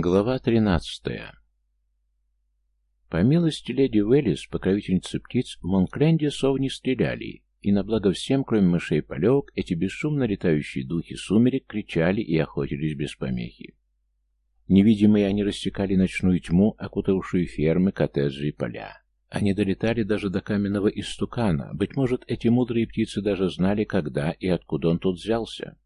Глава тринадцатая. По милости леди Уэллис, покровительницы птиц, в Монкленде сов не стреляли, и на благо всем, кроме мышей полевок, эти бесшумно летающие духи сумерек кричали и охотились без помехи. Невидимые они рассекали ночную тьму, окутавшую фермы, коттеджи и поля. Они долетали даже до каменного истукана. Быть может, эти мудрые птицы даже знали, когда и откуда он тут взялся.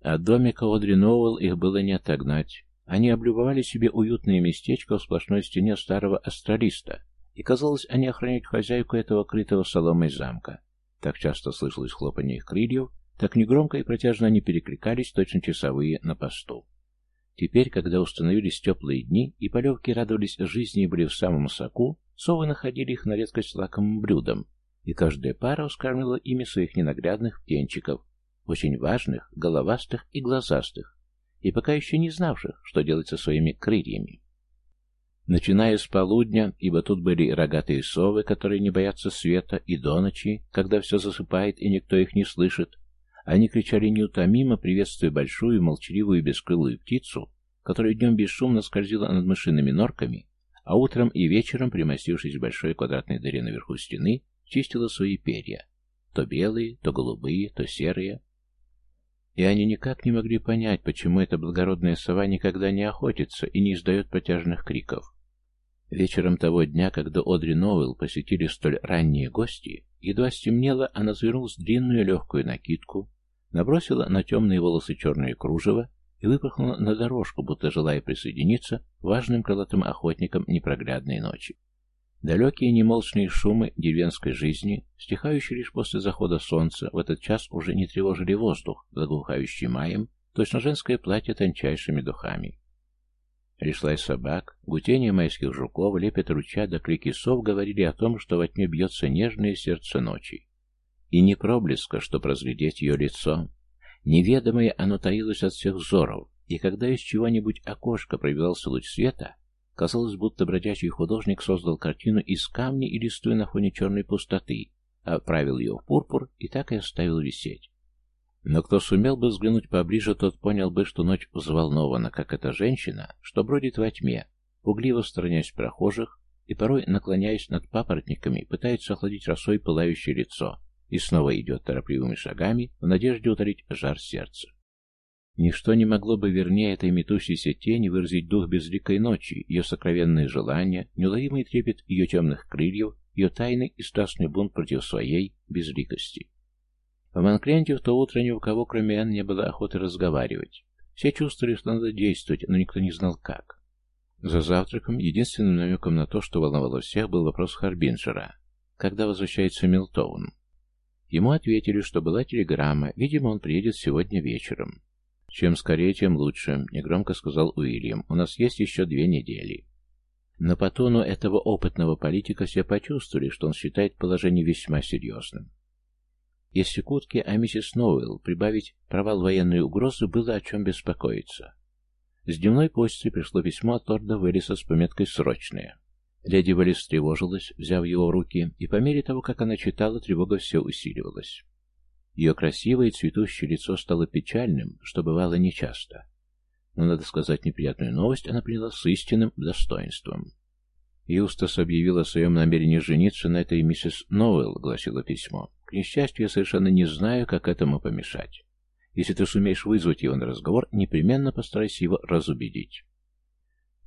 От домика Одри Новелл их было не отогнать. Они облюбовали себе уютное местечко в сплошной стене старого астралиста, и, казалось, они охраняют хозяйку этого крытого соломой замка. Так часто слышалось хлопанье их крыльев, так негромко и протяжно они перекликались, точно часовые на посту. Теперь, когда установились теплые дни, и полевки радовались жизни и были в самом соку, совы находили их на редкость лакомым блюдом, и каждая пара вскармливала ими своих ненаглядных птенчиков, очень важных, головастых и глазастых, и пока еще не знавших, что делать со своими крыльями. Начиная с полудня, ибо тут были рогатые совы, которые не боятся света, и до ночи, когда все засыпает и никто их не слышит, они кричали неутомимо, приветствуя большую, молчаливую бескрылую птицу, которая днем бесшумно скользила над мышиными норками, а утром и вечером, примостившись в большой квадратной дыре наверху стены, чистила свои перья, то белые, то голубые, то серые, и они никак не могли понять, почему эта благородная сова никогда не охотится и не издает протяжных криков. Вечером того дня, когда Одри Новелл посетили столь ранние гости, едва стемнело, она завернулась в длинную легкую накидку, набросила на темные волосы черное кружево и выпорхнула на дорожку, будто желая присоединиться важным крылатым охотникам непроглядной ночи. Далекие немолчные шумы деревенской жизни, стихающие лишь после захода солнца, в этот час уже не тревожили воздух, благоухающий маем, точно женское платье тончайшими духами. Лай собак, гутение майских жуков, лепет ручья да крики сов говорили о том, что во тьме бьется нежное сердце ночи. И не проблеска, чтоб разглядеть ее лицо. Неведомое оно таилось от всех взоров, и когда из чего-нибудь окошка пробивался луч света, Казалось, будто бродячий художник создал картину из камня и листвы на фоне черной пустоты, оправил ее в пурпур и так и оставил висеть. Но кто сумел бы взглянуть поближе, тот понял бы, что ночь взволнована, как эта женщина, что бродит во тьме, пугливо сторонясь прохожих и порой, наклоняясь над папоротниками, пытается охладить росой пылающее лицо и снова идет торопливыми шагами в надежде утолить жар сердца. Ничто не могло бы вернее этой метущейся тени выразить дух безликой ночи, ее сокровенные желания, неуловимый трепет ее темных крыльев, ее тайный и страстный бунт против своей безликости. В Монкленте в то утро ни у кого, кроме Энн, не было охоты разговаривать. Все чувствовали, что надо действовать, но никто не знал как. За завтраком единственным намеком на то, что волновало всех, был вопрос Харбинджера. Когда возвращается Милтоун? Ему ответили, что была телеграмма, видимо, он приедет сегодня вечером. «Чем скорее, тем лучше», — негромко сказал Уильям. «У нас есть еще две недели». Но по тону этого опытного политика все почувствовали, что он считает положение весьма серьезным. Если кутки а миссис Сноуэлл прибавить провал военной угрозы, было о чем беспокоиться. С дневной почты пришло письмо от лорда Веллиса с пометкой «Срочное». Леди Веллис тревожилась, взяв его в руки, и по мере того, как она читала, тревога все усиливалась. Ее красивое цветущее лицо стало печальным, что бывало нечасто. Но, надо сказать, неприятную новость она приняла с истинным достоинством. Юстас объявил о своем намерении жениться на этой миссис Ноуэлл, гласило письмо. К несчастью, я совершенно не знаю, как этому помешать. Если ты сумеешь вызвать его на разговор, непременно постарайся его разубедить.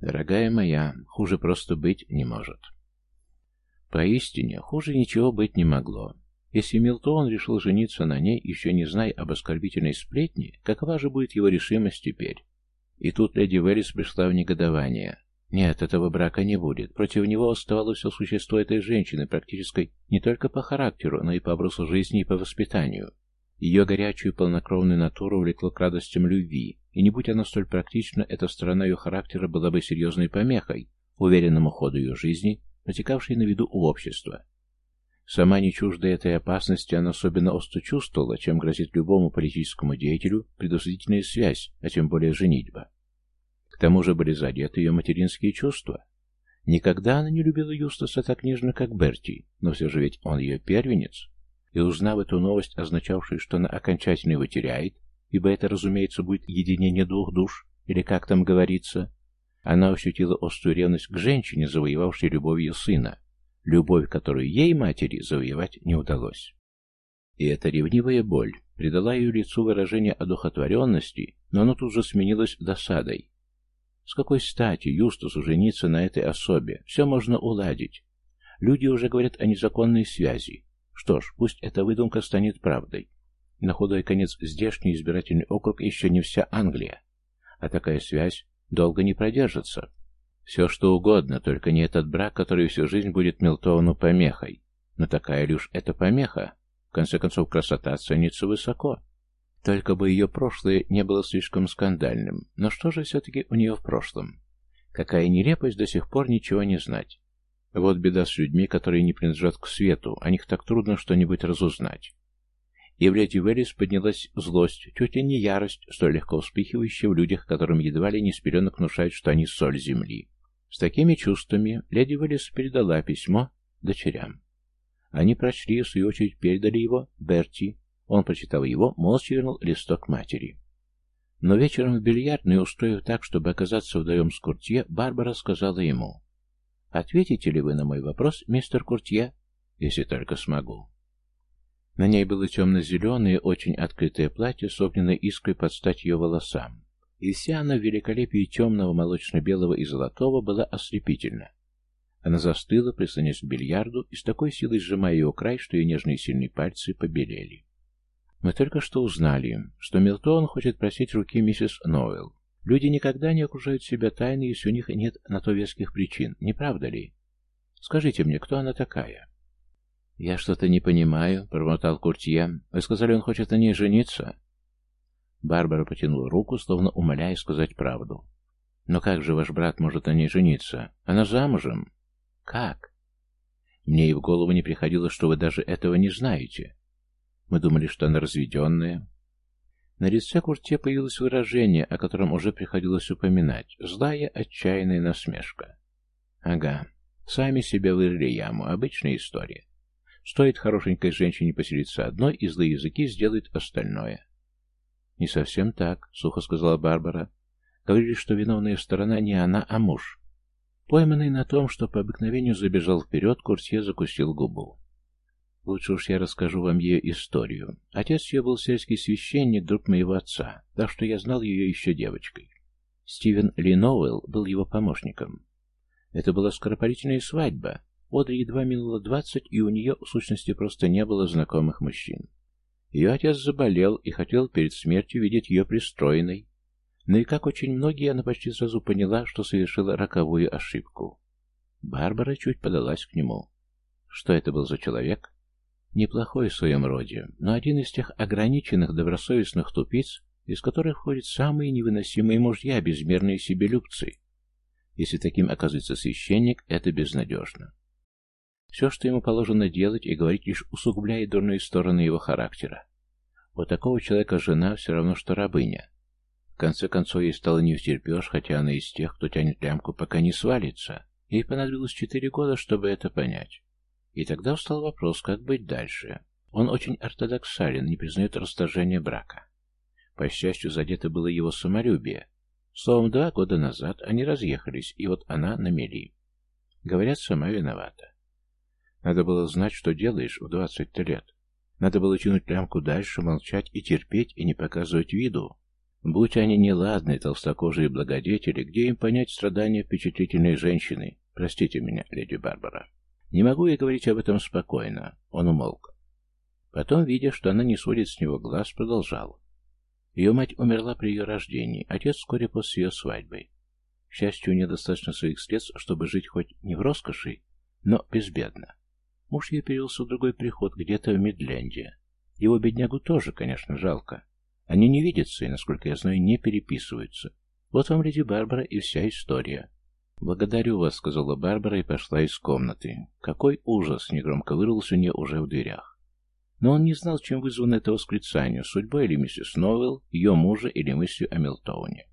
Дорогая моя, хуже просто быть не может. Поистине, хуже ничего быть не могло. Если Милтон решил жениться на ней, еще не зная об оскорбительной сплетне, какова же будет его решимость теперь? И тут леди Верис пришла в негодование. Нет, этого брака не будет. Против него оставалось все существо этой женщины, практически не только по характеру, но и по образу жизни и по воспитанию. Ее горячую полнокровную натуру влекло к радостям любви, и не будь она столь практична, эта сторона ее характера была бы серьезной помехой, уверенному ходу ее жизни, протекавшей на виду у общества. Сама не чужда этой опасности, она особенно остро чувствовала, чем грозит любому политическому деятелю предусудительная связь, а тем более женитьба. К тому же были задеты ее материнские чувства. Никогда она не любила Юстаса так нежно, как Берти, но все же ведь он ее первенец. И узнав эту новость, означавшую, что она окончательно его теряет, ибо это, разумеется, будет единение двух душ, или как там говорится, Она ощутила острую ревность к женщине, завоевавшей любовь ее сына, любовь, которую ей, матери, завоевать не удалось. И эта ревнивая боль придала ее лицу выражение одухотворенности, но оно тут же сменилось досадой. С какой стати Юстусу жениться на этой особе? Все можно уладить. Люди уже говорят о незаконной связи. Что ж, пусть эта выдумка станет правдой. На худой конец здешний избирательный округ еще не вся Англия. А такая связь долго не продержится. Все что угодно, только не этот брак, который всю жизнь будет Милтону помехой. Но такая ли уж это помеха? В конце концов, красота ценится высоко. Только бы ее прошлое не было слишком скандальным. Но что же все-таки у нее в прошлом? Какая нелепость до сих пор ничего не знать. Вот беда с людьми, которые не принадлежат к свету, о них так трудно что-нибудь разузнать. И в леди Веллис поднялась злость, чуть ли не ярость, столь легко вспыхивающая в людях, которым едва ли не с пеленок внушают, что они соль земли. С такими чувствами леди Веллис передала письмо дочерям. Они прочли в свою очередь, передали его Берти. Он, прочитав его, молча вернул листок матери. Но вечером в бильярдной, устроив так, чтобы оказаться вдвоем с Куртье, Барбара сказала ему, «Ответите ли вы на мой вопрос, мистер Куртье?» «Если только смогу». На ней было темно-зеленое, очень открытое платье с искрой под стать ее волосам. И вся она в великолепии темного, молочно-белого и золотого была ослепительна. Она застыла, прислонясь к бильярду, и с такой силой сжимая его край, что ее нежные сильные пальцы побелели. Мы только что узнали, что Милтон хочет просить руки миссис Ноуэлл. Люди никогда не окружают себя тайной, если у них нет на то веских причин, не правда ли? Скажите мне, кто она такая?» «Я что-то не понимаю», — промотал Куртье. «Вы сказали, он хочет на ней жениться?» Барбара потянула руку, словно умоляя сказать правду. «Но как же ваш брат может на ней жениться? Она замужем?» «Как?» «Мне и в голову не приходило, что вы даже этого не знаете. Мы думали, что она разведенная». На лице Куртье появилось выражение, о котором уже приходилось упоминать. Злая, отчаянная насмешка. «Ага, сами себя вырыли яму. Обычная история. Стоит хорошенькой женщине поселиться одной, и злые языки сделают остальное. «Не совсем так», — сухо сказала Барбара. «Говорили, что виновная сторона не она, а муж». Пойманный на том, что по обыкновению забежал вперед, Курсье закусил губу. «Лучше уж я расскажу вам ее историю. Отец ее был сельский священник, друг моего отца, так что я знал ее еще девочкой. Стивен Ли Ноуэлл был его помощником. Это была скоропалительная свадьба, Одри едва минуло двадцать, и у нее, в сущности, просто не было знакомых мужчин. Ее отец заболел и хотел перед смертью видеть ее пристроенной. Но и как очень многие, она почти сразу поняла, что совершила роковую ошибку. Барбара чуть подалась к нему. Что это был за человек? Неплохой в своем роде, но один из тех ограниченных добросовестных тупиц, из которых входят самые невыносимые мужья, безмерные себелюбцы. Если таким оказывается священник, это безнадежно. Все, что ему положено делать и говорить, лишь усугубляет дурные стороны его характера. У такого человека жена все равно, что рабыня. В конце концов, ей стало не втерпешь, хотя она из тех, кто тянет лямку, пока не свалится. Ей понадобилось четыре года, чтобы это понять. И тогда встал вопрос, как быть дальше. Он очень ортодоксален, не признает расторжения брака. По счастью, задето было его самолюбие. Словом, два года назад они разъехались, и вот она на мели. Говорят, сама виновата. Надо было знать, что делаешь в двадцать лет. Надо было тянуть лямку дальше, молчать и терпеть, и не показывать виду. Будь они неладные, толстокожие благодетели, где им понять страдания впечатлительной женщины? Простите меня, леди Барбара. Не могу я говорить об этом спокойно. Он умолк. Потом, видя, что она не сводит с него глаз, продолжал. Ее мать умерла при ее рождении, отец вскоре после ее свадьбы. К счастью, у нее достаточно своих средств, чтобы жить хоть не в роскоши, но безбедно. Муж ее перевелся в другой приход, где-то в Мидленде. Его беднягу тоже, конечно, жалко. Они не видятся и, насколько я знаю, не переписываются. Вот вам, леди Барбара, и вся история. «Благодарю вас», — сказала Барбара и пошла из комнаты. Какой ужас! — негромко вырвался у нее уже в дверях. Но он не знал, чем вызвано это восклицание, судьбой или миссис Новелл, ее мужа или мыслью о Милтоуне.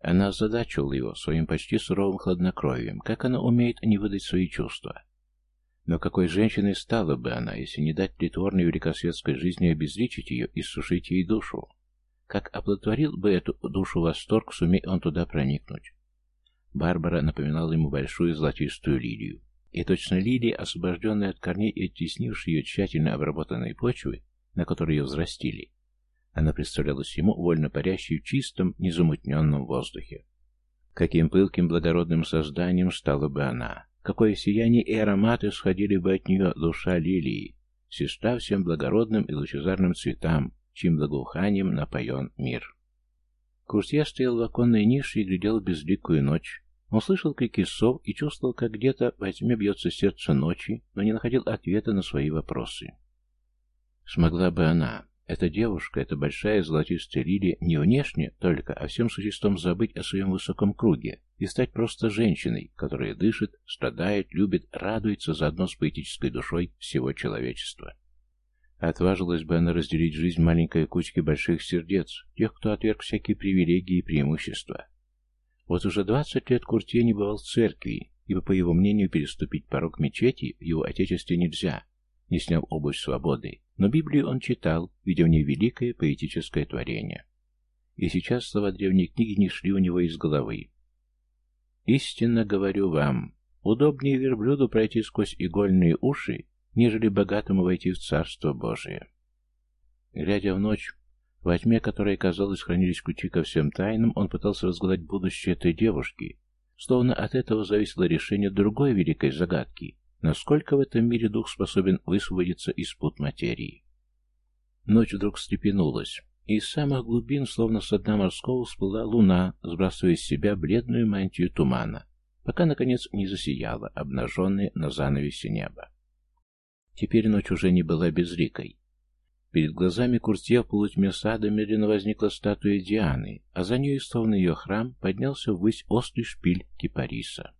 Она озадачивала его своим почти суровым хладнокровием, как она умеет не выдать свои чувства. Но какой женщиной стала бы она, если не дать притворной великосветской жизни обезличить ее и сушить ей душу? Как оплодотворил бы эту душу восторг, сумей он туда проникнуть? Барбара напоминала ему большую золотистую лилию. И точно лилия, освобожденная от корней и оттеснившая ее тщательно обработанной почвы, на которой ее взрастили, она представлялась ему вольно парящей в чистом, незамутненном воздухе. Каким пылким благородным созданием стала бы она! Какое сияние и ароматы сходили бы от нее душа лилии, сестра всем благородным и лучезарным цветам, чьим благоуханием напоен мир. Куртья стоял в оконной нише и глядел безликую ночь. Он слышал крики сов и чувствовал, как где-то во тьме бьется сердце ночи, но не находил ответа на свои вопросы. Смогла бы она, эта девушка, эта большая золотистая лилия, не внешне только, а всем существом забыть о своем высоком круге и стать просто женщиной, которая дышит, страдает, любит, радуется заодно с поэтической душой всего человечества. Отважилась бы она разделить жизнь маленькой кучки больших сердец, тех, кто отверг всякие привилегии и преимущества. Вот уже двадцать лет Куртье не бывал в церкви, ибо, по его мнению, переступить порог мечети в его отечестве нельзя, не сняв обувь свободы, но Библию он читал, видя в ней великое поэтическое творение. И сейчас слова древней книги не шли у него из головы. «Истинно говорю вам, удобнее верблюду пройти сквозь игольные уши, нежели богатому войти в Царство Божие. Глядя в ночь, во тьме, которой, казалось, хранились ключи ко всем тайнам, он пытался разгадать будущее этой девушки, словно от этого зависело решение другой великой загадки, насколько в этом мире дух способен высвободиться из пут материи. Ночь вдруг встрепенулась, и из самых глубин, словно с дна морского, всплыла луна, сбрасывая с себя бледную мантию тумана, пока, наконец, не засияла, обнаженная на занавесе неба. Теперь ночь уже не была безликой. Перед глазами Куртье в полутьме сада медленно возникла статуя Дианы, а за ней, словно ее храм, поднялся ввысь острый шпиль кипариса.